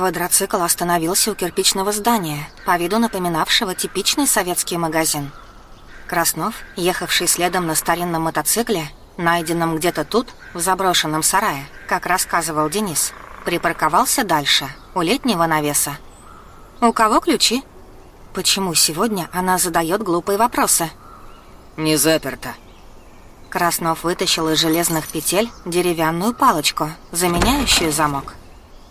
Квадроцикл остановился у кирпичного здания, по виду напоминавшего типичный советский магазин. Краснов, ехавший следом на старинном мотоцикле, найденном где-то тут, в заброшенном сарае, как рассказывал Денис, припарковался дальше, у летнего навеса. «У кого ключи?» Почему сегодня она задает глупые вопросы? «Не заперто». Краснов вытащил из железных петель деревянную палочку, заменяющую замок.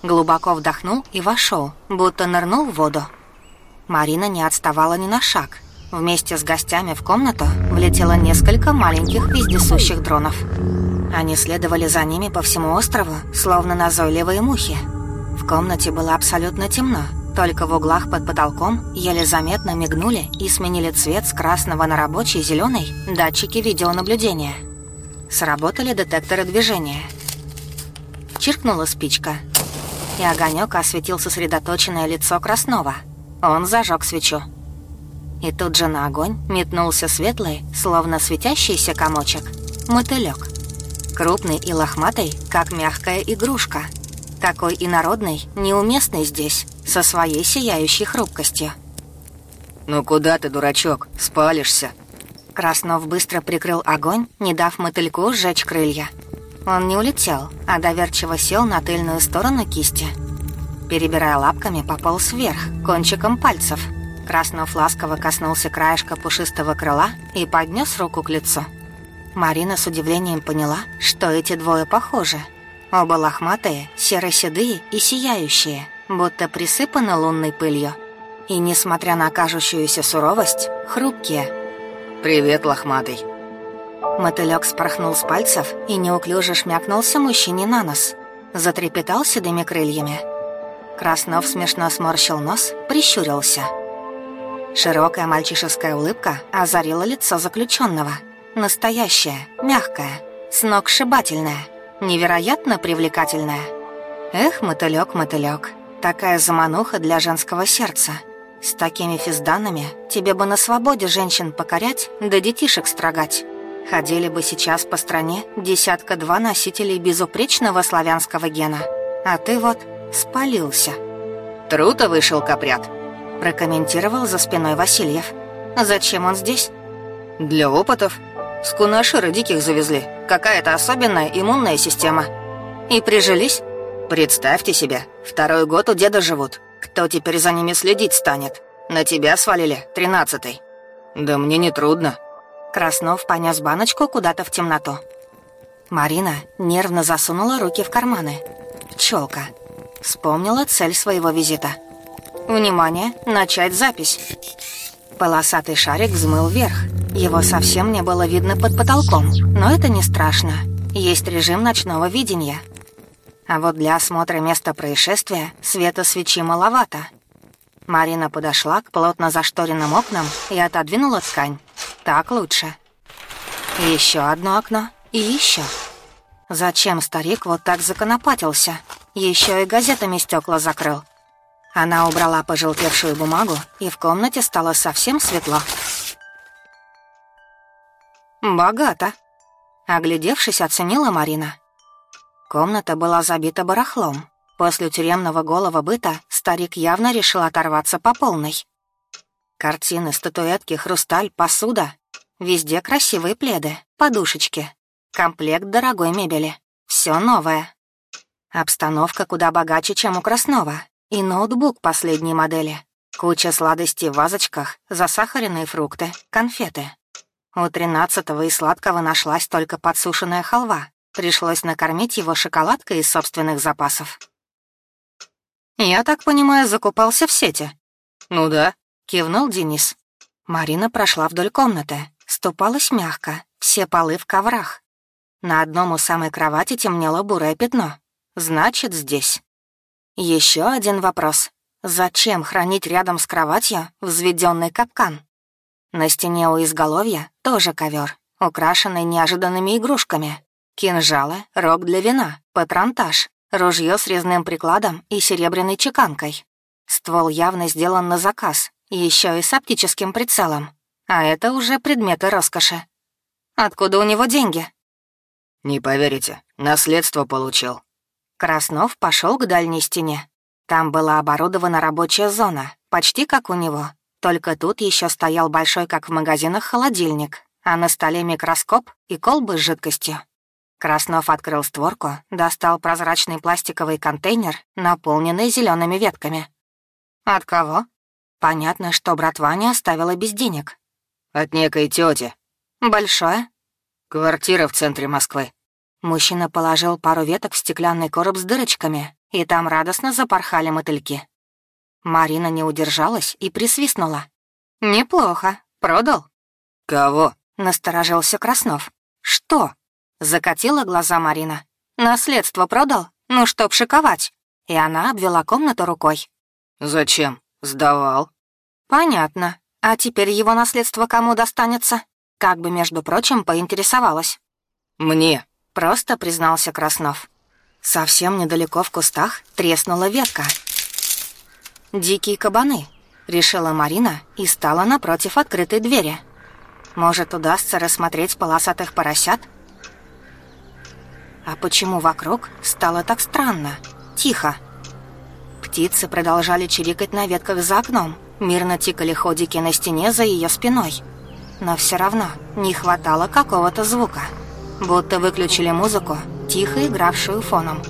Глубоко вдохнул и вошел, будто нырнул в воду. Марина не отставала ни на шаг. Вместе с гостями в комнату влетело несколько маленьких вездесущих дронов. Они следовали за ними по всему острову, словно назойливые мухи. В комнате было абсолютно темно, только в углах под потолком еле заметно мигнули и сменили цвет с красного на рабочий зеленый датчики видеонаблюдения. Сработали детекторы движения. Чиркнула спичка, и огонек осветил сосредоточенное лицо Краснова. Он зажег свечу. И тут же на огонь метнулся светлый, словно светящийся комочек, мотылек. Крупный и лохматый, как мягкая игрушка. Такой инородный, неуместный здесь, со своей сияющей хрупкостью. «Ну куда ты, дурачок? Спалишься!» Краснов быстро прикрыл огонь, не дав мотыльку сжечь крылья. Он не улетел, а доверчиво сел на тыльную сторону кисти. Перебирая лапками, пополз вверх, кончиком пальцев. Краснов ласково коснулся краешка пушистого крыла и поднес руку к лицу. Марина с удивлением поняла, что эти двое похожи. Оба лохматые, серо-седые и сияющие – будто присыпаны лунной пылью. И, несмотря на кажущуюся суровость, хрупкие. «Привет, лохматый». Мотылёк спорхнул с пальцев и неуклюже шмякнулся мужчине на нос. Затрепетал седыми крыльями. Краснов смешно сморщил нос, прищурился. Широкая мальчишеская улыбка озарила лицо заключенного. Настоящая, мягкая, сногсшибательная, невероятно привлекательная. Эх, мотылёк, мотылёк, Такая замануха для женского сердца. С такими физданами тебе бы на свободе женщин покорять, да детишек строгать. Ходили бы сейчас по стране десятка-два носителей безупречного славянского гена. А ты вот спалился. «Труто вышел капрят», — прокомментировал за спиной Васильев. «Зачем он здесь?» «Для опытов. С кунашира диких завезли. Какая-то особенная иммунная система. И прижились?» Представьте себе, второй год у деда живут. Кто теперь за ними следить станет? На тебя свалили, тринадцатый. Да мне не трудно. Краснов понес баночку куда-то в темноту. Марина нервно засунула руки в карманы. Пчелка. Вспомнила цель своего визита. Внимание, начать запись. Полосатый шарик взмыл вверх. Его совсем не было видно под потолком, но это не страшно. Есть режим ночного видения — а вот для осмотра места происшествия света свечи маловато. Марина подошла к плотно зашторенным окнам и отодвинула ткань. Так лучше. Еще одно окно и еще. Зачем старик вот так законопатился? Еще и газетами стекла закрыл. Она убрала пожелтевшую бумагу, и в комнате стало совсем светло. «Богато», — оглядевшись, оценила Марина. Комната была забита барахлом. После тюремного голого быта старик явно решил оторваться по полной. Картины, статуэтки, хрусталь, посуда. Везде красивые пледы, подушечки. Комплект дорогой мебели. Все новое. Обстановка куда богаче, чем у Краснова. И ноутбук последней модели. Куча сладостей в вазочках, засахаренные фрукты, конфеты. У тринадцатого и сладкого нашлась только подсушенная халва, Пришлось накормить его шоколадкой из собственных запасов. «Я так понимаю, закупался в сети?» «Ну да», — кивнул Денис. Марина прошла вдоль комнаты, ступалась мягко, все полы в коврах. На одном у самой кровати темнело бурое пятно. Значит, здесь. Еще один вопрос. Зачем хранить рядом с кроватью взведенный капкан? На стене у изголовья тоже ковер, украшенный неожиданными игрушками. Кинжалы, рог для вина, патронтаж, ружье с резным прикладом и серебряной чеканкой. Ствол явно сделан на заказ, еще и с оптическим прицелом. А это уже предметы роскоши. Откуда у него деньги? Не поверите, наследство получил. Краснов пошел к дальней стене. Там была оборудована рабочая зона, почти как у него. Только тут еще стоял большой, как в магазинах, холодильник, а на столе микроскоп и колбы с жидкостью. Краснов открыл створку, достал прозрачный пластиковый контейнер, наполненный зелеными ветками. «От кого?» Понятно, что братва не оставила без денег. «От некой тети. «Большое?» «Квартира в центре Москвы». Мужчина положил пару веток в стеклянный короб с дырочками, и там радостно запорхали мотыльки. Марина не удержалась и присвистнула. «Неплохо. Продал?» «Кого?» — насторожился Краснов. «Что?» — закатила глаза Марина. «Наследство продал? Ну, чтоб шиковать». И она обвела комнату рукой. «Зачем? Сдавал». «Понятно. А теперь его наследство кому достанется?» Как бы, между прочим, поинтересовалась. «Мне», — просто признался Краснов. Совсем недалеко в кустах треснула ветка. «Дикие кабаны», — решила Марина и стала напротив открытой двери. «Может, удастся рассмотреть полосатых поросят?» А почему вокруг стало так странно, тихо? Птицы продолжали чирикать на ветках за окном, мирно тикали ходики на стене за ее спиной. Но все равно не хватало какого-то звука, будто выключили музыку, тихо игравшую фоном.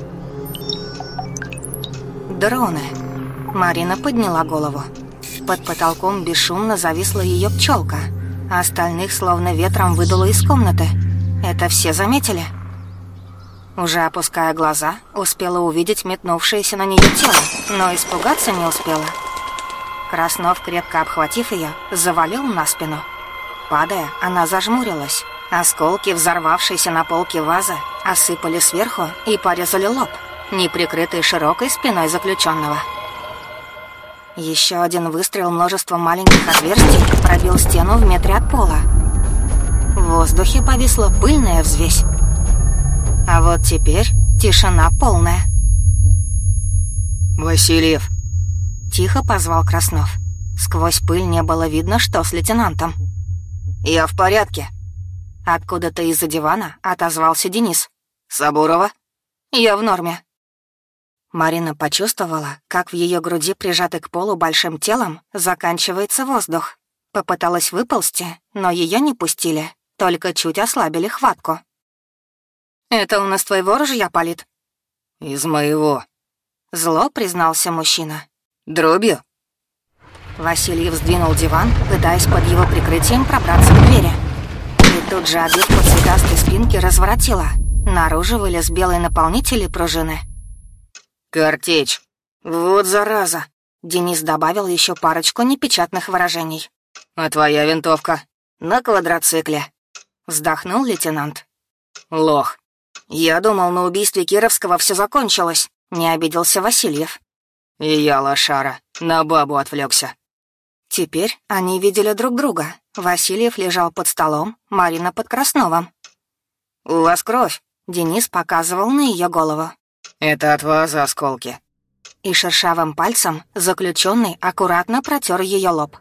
Дроны. Марина подняла голову. Под потолком бесшумно зависла ее пчелка, а остальных словно ветром выдуло из комнаты. Это все заметили? Уже опуская глаза, успела увидеть метнувшееся на нее тело, но испугаться не успела. Краснов, крепко обхватив ее, завалил на спину. Падая, она зажмурилась. Осколки, взорвавшиеся на полке вазы, осыпали сверху и порезали лоб, не прикрытый широкой спиной заключенного. Еще один выстрел множеством маленьких отверстий пробил стену в метре от пола. В воздухе повисла пыльная взвесь. А вот теперь тишина полная. «Васильев!» Тихо позвал Краснов. Сквозь пыль не было видно, что с лейтенантом. «Я в порядке». Откуда-то из-за дивана отозвался Денис. «Сабурова?» «Я в норме». Марина почувствовала, как в ее груди, прижатый к полу большим телом, заканчивается воздух. Попыталась выползти, но ее не пустили, только чуть ослабили хватку. «Это у нас твоего ружья палит?» «Из моего». Зло признался мужчина. «Дробью?» Васильев сдвинул диван, пытаясь под его прикрытием пробраться к двери. И тут же обивку цветастой спинки разворотила. Наружу вылез белый наполнитель и пружины. «Картечь! Вот зараза!» Денис добавил еще парочку непечатных выражений. «А твоя винтовка?» «На квадроцикле», — вздохнул лейтенант. «Лох». «Я думал, на убийстве Кировского все закончилось», — не обиделся Васильев. «И я, лошара, на бабу отвлекся. Теперь они видели друг друга. Васильев лежал под столом, Марина под Красновым. «У вас кровь», — Денис показывал на ее голову. «Это от вас осколки». И шершавым пальцем заключенный аккуратно протер ее лоб.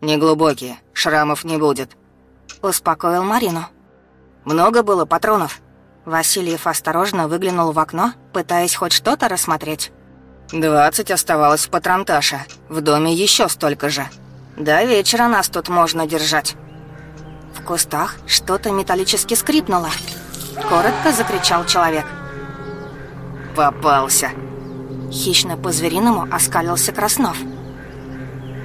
«Неглубокие, шрамов не будет», — успокоил Марину. «Много было патронов?» Васильев осторожно выглянул в окно, пытаясь хоть что-то рассмотреть. «Двадцать оставалось в патронташе. В доме еще столько же. До вечера нас тут можно держать». В кустах что-то металлически скрипнуло. Коротко закричал человек. «Попался!» Хищно по-звериному оскалился Краснов.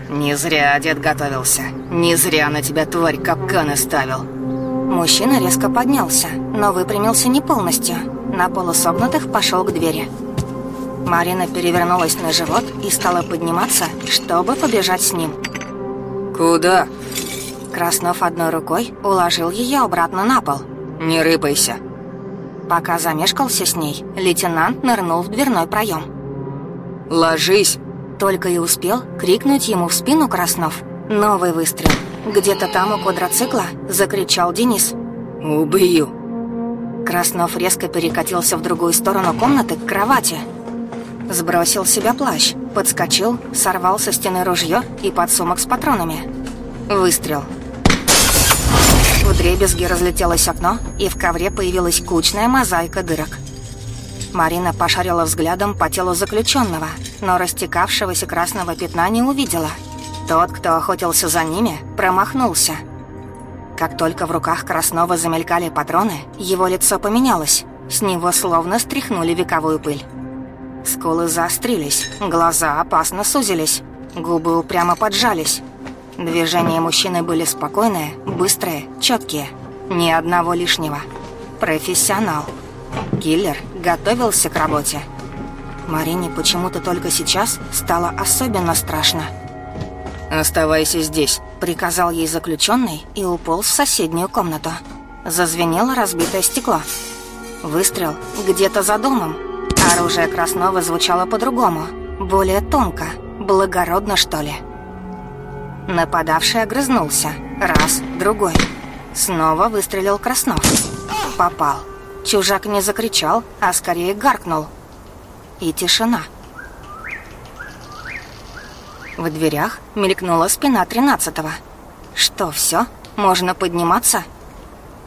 «Не зря дед готовился. Не зря на тебя, тварь, капканы ставил». Мужчина резко поднялся, но выпрямился не полностью. На полусогнутых пошел к двери. Марина перевернулась на живот и стала подниматься, чтобы побежать с ним. «Куда?» Краснов одной рукой уложил ее обратно на пол. «Не рыпайся». Пока замешкался с ней, лейтенант нырнул в дверной проем. «Ложись!» Только и успел крикнуть ему в спину Краснов. Новый выстрел. Где-то там у квадроцикла закричал Денис. «Убью!» Краснов резко перекатился в другую сторону комнаты к кровати. Сбросил с себя плащ, подскочил, сорвал со стены ружье и подсумок с патронами. Выстрел. В дребезги разлетелось окно, и в ковре появилась кучная мозаика дырок. Марина пошарила взглядом по телу заключенного, но растекавшегося красного пятна не увидела. Тот, кто охотился за ними, промахнулся. Как только в руках Краснова замелькали патроны, его лицо поменялось. С него словно стряхнули вековую пыль. Скулы заострились, глаза опасно сузились, губы упрямо поджались. Движения мужчины были спокойные, быстрые, четкие. Ни одного лишнего. Профессионал. Киллер готовился к работе. Марине почему-то только сейчас стало особенно страшно. «Оставайся здесь», — приказал ей заключенный и уполз в соседнюю комнату. Зазвенело разбитое стекло. Выстрел где-то за домом. Оружие Краснова звучало по-другому, более тонко, благородно, что ли. Нападавший огрызнулся. Раз, другой. Снова выстрелил Краснов. Попал. Чужак не закричал, а скорее гаркнул. И тишина. В дверях мелькнула спина тринадцатого. Что, все? Можно подниматься?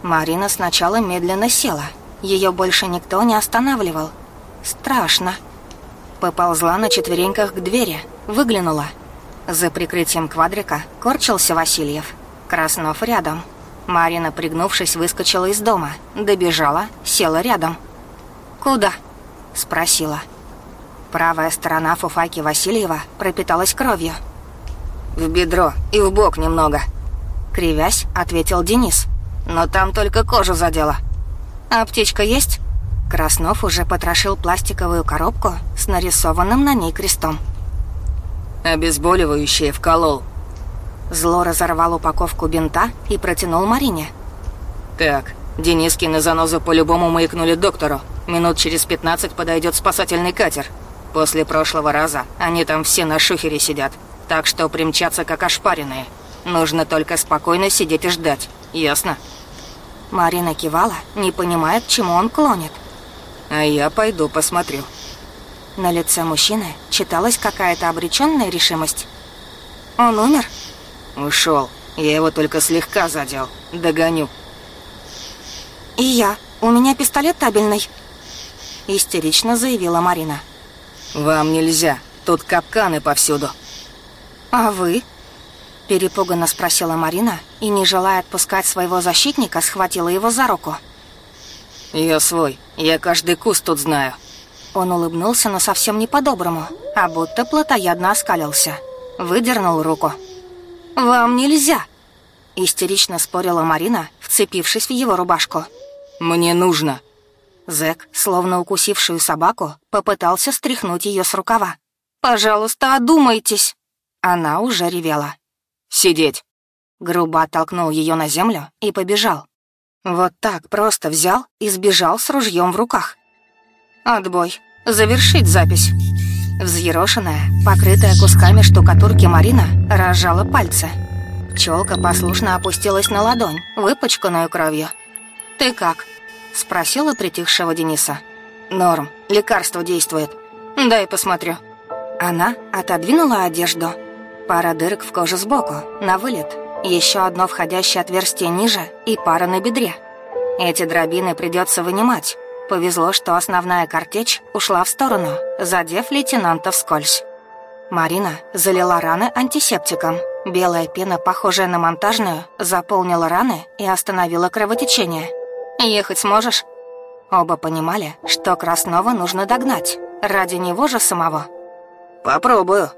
Марина сначала медленно села. Ее больше никто не останавливал. Страшно. Поползла на четвереньках к двери, выглянула. За прикрытием квадрика корчился Васильев. Краснов рядом. Марина, пригнувшись, выскочила из дома. Добежала, села рядом. «Куда?» — спросила. Правая сторона фуфайки Васильева пропиталась кровью. «В бедро и в бок немного», — кривясь, ответил Денис. «Но там только кожу задело». «А «Аптечка есть?» Краснов уже потрошил пластиковую коробку с нарисованным на ней крестом. «Обезболивающее вколол». Зло разорвал упаковку бинта и протянул Марине. «Так, Дениски на занозу по-любому маякнули доктору. Минут через 15 подойдет спасательный катер. После прошлого раза они там все на шухере сидят, так что примчатся как ошпаренные. Нужно только спокойно сидеть и ждать, ясно?» Марина кивала, не понимая, к чему он клонит. «А я пойду посмотрю». На лице мужчины читалась какая-то обреченная решимость. «Он умер?» «Ушел. Я его только слегка задел. Догоню». «И я. У меня пистолет табельный», — истерично заявила Марина. «Вам нельзя. Тут капканы повсюду». «А вы?» Перепуганно спросила Марина и, не желая отпускать своего защитника, схватила его за руку. «Я свой. Я каждый куст тут знаю». Он улыбнулся, но совсем не по-доброму, а будто плотоядно оскалился. Выдернул руку. «Вам нельзя!» Истерично спорила Марина, вцепившись в его рубашку. «Мне нужно!» Зэк, словно укусившую собаку, попытался стряхнуть ее с рукава. «Пожалуйста, одумайтесь!» Она уже ревела. «Сидеть!» Грубо оттолкнул ее на землю и побежал. Вот так просто взял и сбежал с ружьем в руках. Отбой. Завершить запись. Взъерошенная, покрытая кусками штукатурки Марина разжала пальцы. Пчелка послушно опустилась на ладонь, выпачканную кровью. «Ты как?» — спросила притихшего Дениса. «Норм, лекарство действует. Дай посмотрю». Она отодвинула одежду. Пара дырок в коже сбоку, на вылет. Еще одно входящее отверстие ниже и пара на бедре. Эти дробины придется вынимать. Повезло, что основная картечь ушла в сторону, задев лейтенанта вскользь. Марина залила раны антисептиком. Белая пена, похожая на монтажную, заполнила раны и остановила кровотечение. «Ехать сможешь?» Оба понимали, что Краснова нужно догнать. Ради него же самого. «Попробую»,